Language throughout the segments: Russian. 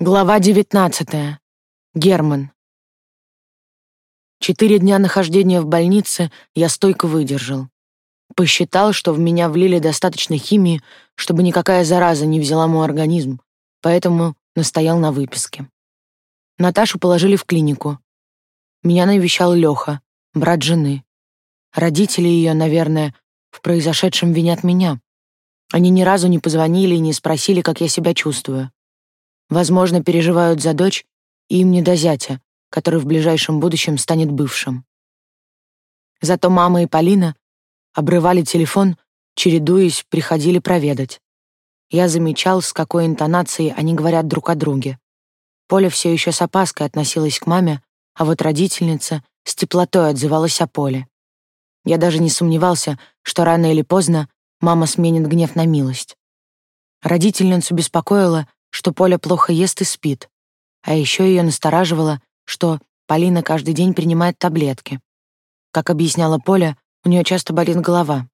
Глава 19. Герман. Четыре дня нахождения в больнице я стойко выдержал. Посчитал, что в меня влили достаточно химии, чтобы никакая зараза не взяла мой организм, поэтому настоял на выписке. Наташу положили в клинику. Меня навещал Лёха, брат жены. Родители ее, наверное, в произошедшем винят меня. Они ни разу не позвонили и не спросили, как я себя чувствую. Возможно, переживают за дочь, и им не до зятя, который в ближайшем будущем станет бывшим. Зато мама и Полина обрывали телефон, чередуясь, приходили проведать. Я замечал, с какой интонацией они говорят друг о друге. Поля все еще с опаской относилась к маме, а вот родительница с теплотой отзывалась о Поле. Я даже не сомневался, что рано или поздно мама сменит гнев на милость. Родительницу беспокоило, что Поля плохо ест и спит. А еще ее настораживало, что Полина каждый день принимает таблетки. Как объясняла Поля, у нее часто болит голова.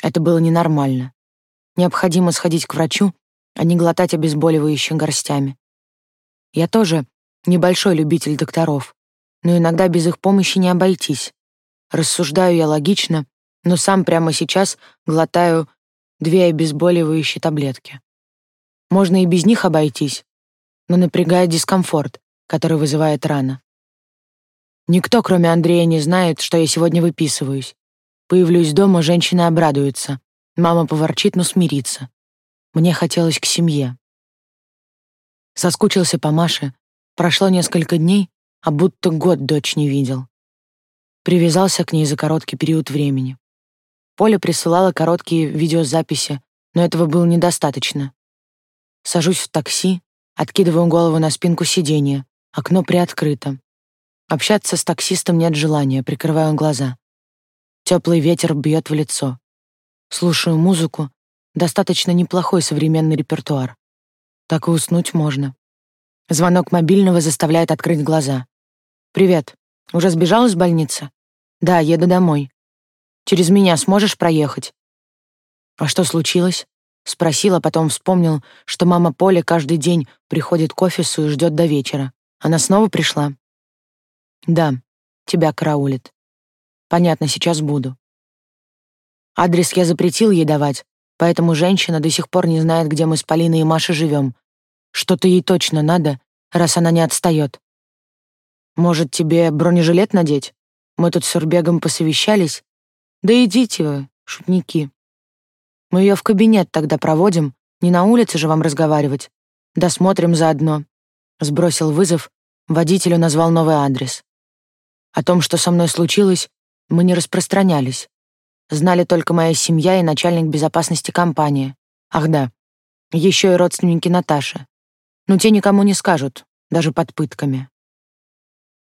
Это было ненормально. Необходимо сходить к врачу, а не глотать обезболивающие горстями. Я тоже небольшой любитель докторов, но иногда без их помощи не обойтись. Рассуждаю я логично, но сам прямо сейчас глотаю две обезболивающие таблетки. Можно и без них обойтись, но напрягает дискомфорт, который вызывает рана. Никто, кроме Андрея, не знает, что я сегодня выписываюсь. Появлюсь дома, женщина обрадуется. Мама поворчит, но смирится. Мне хотелось к семье. Соскучился по Маше. Прошло несколько дней, а будто год дочь не видел. Привязался к ней за короткий период времени. Поля присылала короткие видеозаписи, но этого было недостаточно. Сажусь в такси, откидываю голову на спинку сиденья, окно приоткрыто. Общаться с таксистом нет желания, прикрываю глаза. Теплый ветер бьет в лицо. Слушаю музыку, достаточно неплохой современный репертуар. Так и уснуть можно. Звонок мобильного заставляет открыть глаза. «Привет. Уже сбежал из больницы?» «Да, еду домой. Через меня сможешь проехать?» «А что случилось?» Спросил, а потом вспомнил, что мама Поля каждый день приходит к офису и ждет до вечера. Она снова пришла? Да, тебя караулит. Понятно, сейчас буду. Адрес я запретил ей давать, поэтому женщина до сих пор не знает, где мы с Полиной и Машей живем. Что-то ей точно надо, раз она не отстает. Может, тебе бронежилет надеть? Мы тут с Урбегом посовещались. Да идите вы, шутники. Мы ее в кабинет тогда проводим, не на улице же вам разговаривать. Досмотрим заодно. Сбросил вызов, водителю назвал новый адрес. О том, что со мной случилось, мы не распространялись. Знали только моя семья и начальник безопасности компании. Ах да, еще и родственники Наташи. Но те никому не скажут, даже под пытками.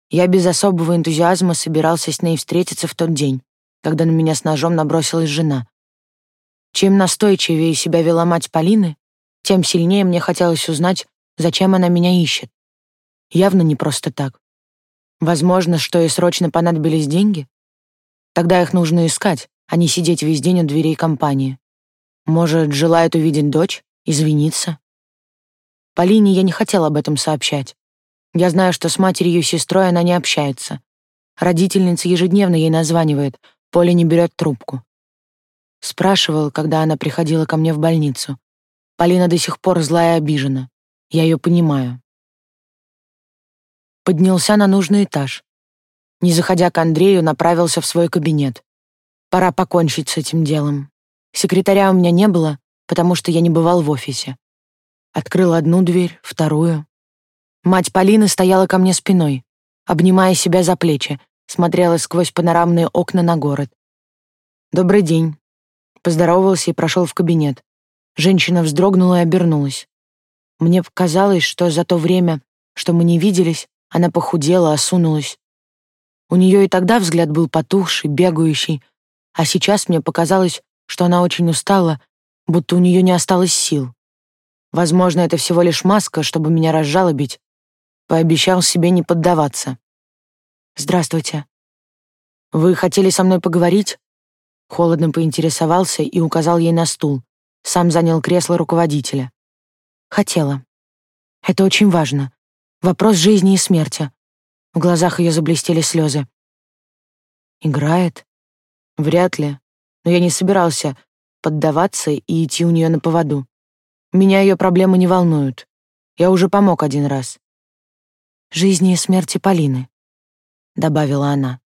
Я без особого энтузиазма собирался с ней встретиться в тот день, когда на меня с ножом набросилась жена. Чем настойчивее себя вела мать Полины, тем сильнее мне хотелось узнать, зачем она меня ищет. Явно не просто так. Возможно, что ей срочно понадобились деньги? Тогда их нужно искать, а не сидеть весь день у дверей компании. Может, желает увидеть дочь, извиниться? Полине я не хотел об этом сообщать. Я знаю, что с матерью и сестрой она не общается. Родительница ежедневно ей названивает, Поля не берет трубку. Спрашивал, когда она приходила ко мне в больницу. Полина до сих пор злая и обижена. Я ее понимаю. Поднялся на нужный этаж. Не заходя к Андрею, направился в свой кабинет. Пора покончить с этим делом. Секретаря у меня не было, потому что я не бывал в офисе. Открыл одну дверь, вторую. Мать Полины стояла ко мне спиной, обнимая себя за плечи, смотрела сквозь панорамные окна на город. «Добрый день», поздоровался и прошел в кабинет. Женщина вздрогнула и обернулась. Мне показалось, что за то время, что мы не виделись, она похудела, осунулась. У нее и тогда взгляд был потухший, бегающий, а сейчас мне показалось, что она очень устала, будто у нее не осталось сил. Возможно, это всего лишь маска, чтобы меня разжалобить. Пообещал себе не поддаваться. «Здравствуйте. Вы хотели со мной поговорить?» Холодно поинтересовался и указал ей на стул. Сам занял кресло руководителя. Хотела. Это очень важно. Вопрос жизни и смерти. В глазах ее заблестели слезы. Играет? Вряд ли. Но я не собирался поддаваться и идти у нее на поводу. Меня ее проблемы не волнуют. Я уже помог один раз. «Жизни и смерти Полины», — добавила она.